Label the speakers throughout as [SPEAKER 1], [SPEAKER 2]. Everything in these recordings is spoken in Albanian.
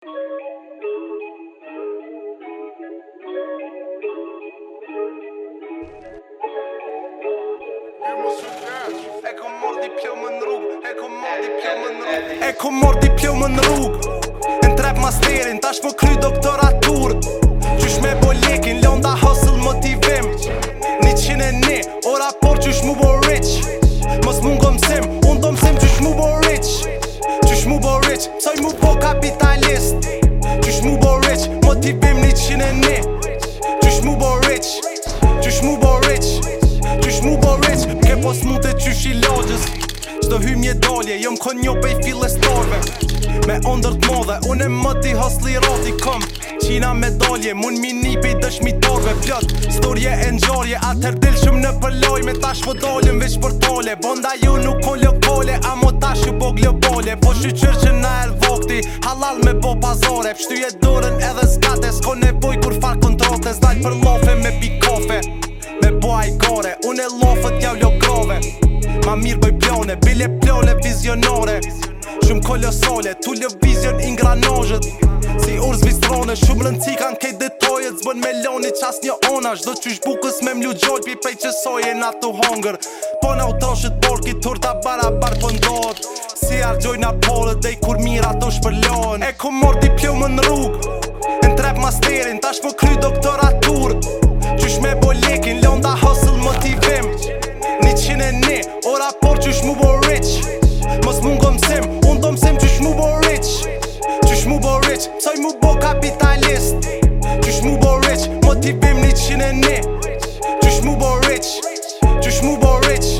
[SPEAKER 1] E ku mor di pjumë në rrug E ku mor di pjumë në rrug E trep ma Tash po kry doktoraturë Qoj mu po kapitalist Qysh mu bo rich Motivim t'i bim një qine Qysh mu bo rich Qysh mu bo rich Qysh mu bo rich Ke po smute qysh i lojës Qdo hy mje dalje Jo m'kon një pej file Me ondër t'modhe Unë e më t'i hasli rati Kom Qina me dalje Mun mi një pej dëshmi Pjot Storje e nxarje A tër dil shumë në përloj Me tash po dalje veç për tale Bonda ju nuk kon lokale A mo tash ju bo Po shqyqër që na erdhe Halal me bo pazore jetë dorën edhe zgate Sko nevoj kur far kontrote Zdaj për lofe me pikofe Me bo ajkore Unë e lofët jau lokrove Ma mirë bëj plone Bile plone vizionore Shumë kolosole Tu vizion ingranojët Si urz vistrone Shumë rëndësi kanë kejt detojët Zbën me loni qas një ona Shdo që shbukës me mlu gjojt Pi pej qësoj e na hongër Po në autoshët borki Turta bara barë pëndohët si argjoj na polët dhe i kur mira do shpëllon E ku mor t'i pjumë në rrugë Në trep masterin tash po kry doktoratur Qysh me bo lekin londa hustle motivim Një qine një ora por qysh mu bo rich Mos mungo mësim unë do mësim qysh mu bo rich Qysh mu bo rich mësoj mu bo kapitalist Qysh mu bo rich motivim një qine një Qysh mu bo rich Qysh mu bo rich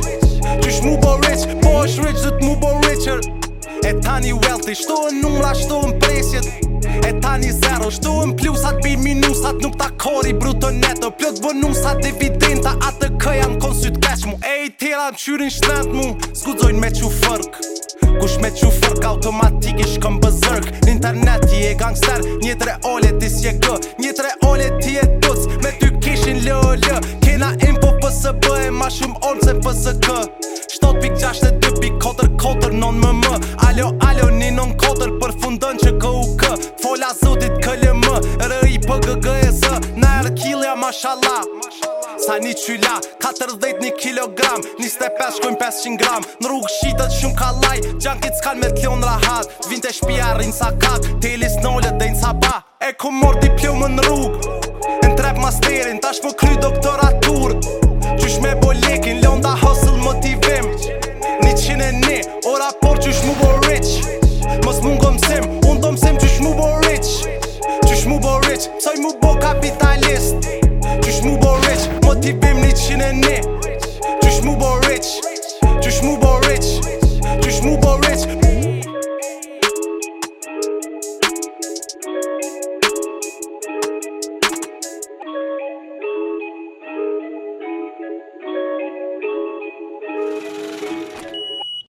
[SPEAKER 1] mu bo richer E tani wealthy, shto e numra, shto e mpresjet E tani zero, shto e mplusat, bi minusat Nuk ta kori bruto neto, plot bonusat Dividenta, atë të kë janë konë mu E i tira më qyrin shtënët mu Skudzojnë me që fërk Kush me që fërk, automatik ish këm bëzërk Në internet ti e gangster Një ole ti si e gë Një ole ti e tuc Me ty kishin lë Kena impo pësë E Ma shumë onë se pësë kë 7.6 të të mashallah Sa një qyla, 40 një kilogram 25 shkojnë 500 gram Në rrugë shqitët shumë ka laj Gjankit s'kan me t'lion rahat Vind e shpia rinë sa kak Telis nolët dhejnë sa pa E ku mor t'i plumën në rrugë Në trep masterin, tash po kry doktoratur Qysh me bo lekin, da hustle motivim 101, ora por qysh mu bo rich Mos mungo mësim, unë do mësim qysh mu bo rich Qysh mu bo rich, soj mu bo kapitalist Tipim içine ne?